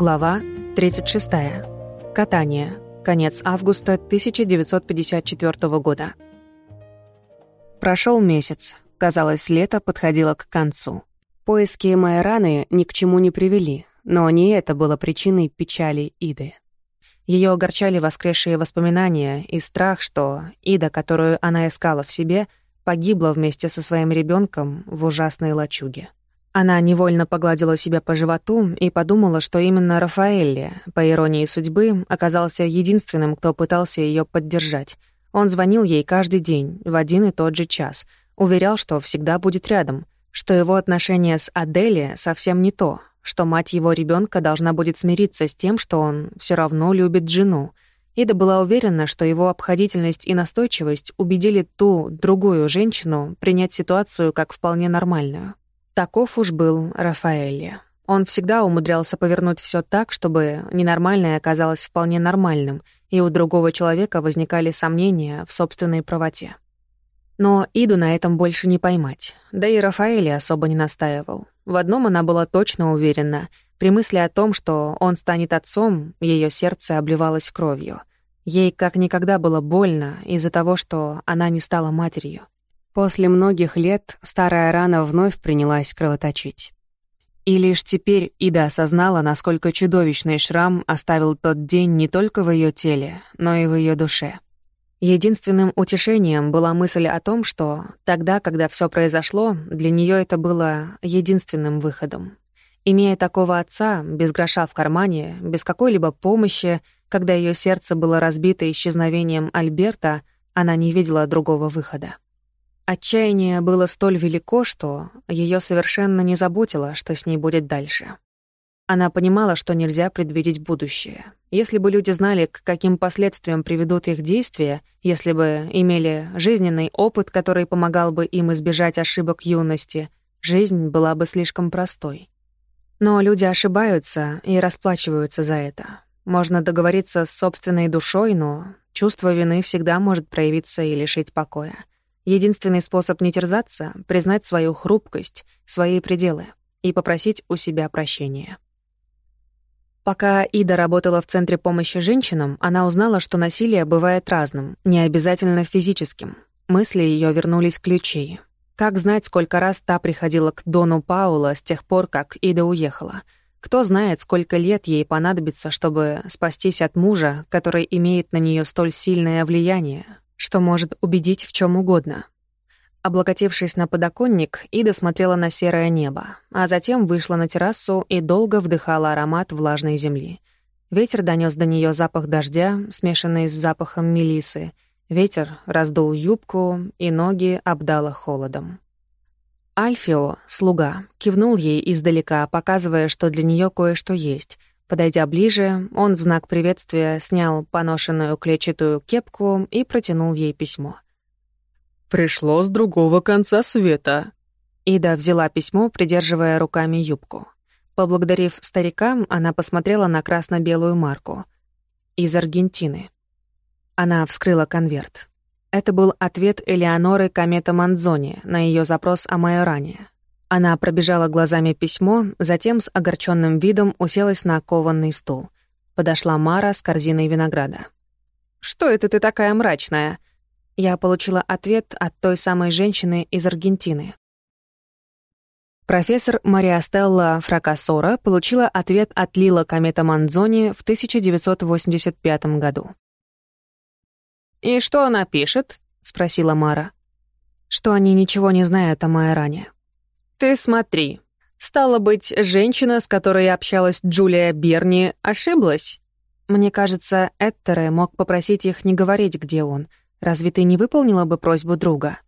Глава 36. Катание. Конец августа 1954 года. Прошел месяц. Казалось, лето подходило к концу. Поиски Майораны ни к чему не привели, но не это было причиной печали Иды. Ее огорчали воскресшие воспоминания и страх, что Ида, которую она искала в себе, погибла вместе со своим ребенком в ужасной лачуге. Она невольно погладила себя по животу и подумала, что именно Рафаэлли, по иронии судьбы, оказался единственным, кто пытался ее поддержать. Он звонил ей каждый день, в один и тот же час, уверял, что всегда будет рядом, что его отношение с Адели совсем не то, что мать его ребенка должна будет смириться с тем, что он все равно любит жену. Ида была уверена, что его обходительность и настойчивость убедили ту, другую женщину принять ситуацию как вполне нормальную. Таков уж был Рафаэлли. Он всегда умудрялся повернуть все так, чтобы ненормальное оказалось вполне нормальным, и у другого человека возникали сомнения в собственной правоте. Но Иду на этом больше не поймать. Да и Рафаэли особо не настаивал. В одном она была точно уверена. При мысли о том, что он станет отцом, ее сердце обливалось кровью. Ей как никогда было больно из-за того, что она не стала матерью. После многих лет старая рана вновь принялась кровоточить. И лишь теперь Ида осознала, насколько чудовищный шрам оставил тот день не только в ее теле, но и в ее душе. Единственным утешением была мысль о том, что тогда, когда все произошло, для нее это было единственным выходом. Имея такого отца, без гроша в кармане, без какой-либо помощи, когда ее сердце было разбито исчезновением Альберта, она не видела другого выхода. Отчаяние было столь велико, что ее совершенно не заботило, что с ней будет дальше. Она понимала, что нельзя предвидеть будущее. Если бы люди знали, к каким последствиям приведут их действия, если бы имели жизненный опыт, который помогал бы им избежать ошибок юности, жизнь была бы слишком простой. Но люди ошибаются и расплачиваются за это. Можно договориться с собственной душой, но чувство вины всегда может проявиться и лишить покоя. Единственный способ не терзаться — признать свою хрупкость, свои пределы и попросить у себя прощения. Пока Ида работала в Центре помощи женщинам, она узнала, что насилие бывает разным, не обязательно физическим. Мысли ее вернулись к ключей. Как знать, сколько раз та приходила к Дону Паула с тех пор, как Ида уехала? Кто знает, сколько лет ей понадобится, чтобы спастись от мужа, который имеет на нее столь сильное влияние, что может убедить в чем угодно. Облокотившись на подоконник, Ида смотрела на серое небо, а затем вышла на террасу и долго вдыхала аромат влажной земли. Ветер донес до нее запах дождя, смешанный с запахом мелисы. Ветер раздул юбку, и ноги обдало холодом. Альфио, слуга, кивнул ей издалека, показывая, что для нее кое-что есть — Подойдя ближе, он в знак приветствия снял поношенную клетчатую кепку и протянул ей письмо. «Пришло с другого конца света». Ида взяла письмо, придерживая руками юбку. Поблагодарив старика, она посмотрела на красно-белую марку. «Из Аргентины». Она вскрыла конверт. Это был ответ Элеоноры Комета Манзони на ее запрос о Майоране. Она пробежала глазами письмо, затем с огорченным видом уселась на кованный стул. Подошла Мара с корзиной винограда. «Что это ты такая мрачная?» Я получила ответ от той самой женщины из Аргентины. Профессор Мария Стелла Фракасора получила ответ от Лила Комета Манзони в 1985 году. «И что она пишет?» — спросила Мара. «Что они ничего не знают о Майоране». «Ты смотри. Стало быть, женщина, с которой общалась Джулия Берни, ошиблась?» «Мне кажется, Эттере мог попросить их не говорить, где он. Разве ты не выполнила бы просьбу друга?»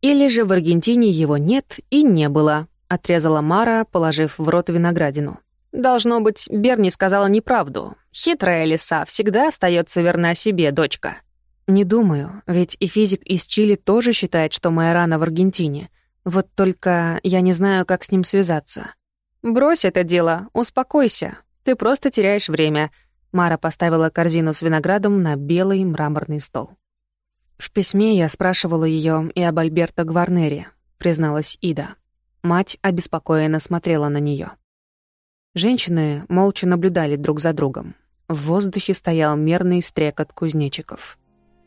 «Или же в Аргентине его нет и не было», — отрезала Мара, положив в рот виноградину. «Должно быть, Берни сказала неправду. Хитрая лиса всегда остается верна себе, дочка». «Не думаю, ведь и физик из Чили тоже считает, что Майорана в Аргентине. Вот только я не знаю, как с ним связаться. «Брось это дело, успокойся. Ты просто теряешь время». Мара поставила корзину с виноградом на белый мраморный стол. «В письме я спрашивала ее и об Альберто Гварнере», — призналась Ида. Мать обеспокоенно смотрела на нее. Женщины молча наблюдали друг за другом. В воздухе стоял мерный стрекот кузнечиков.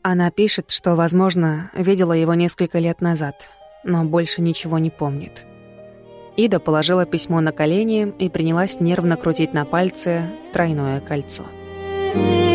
Она пишет, что, возможно, видела его несколько лет назад, но больше ничего не помнит. Ида положила письмо на колени и принялась нервно крутить на пальце тройное кольцо. Thank.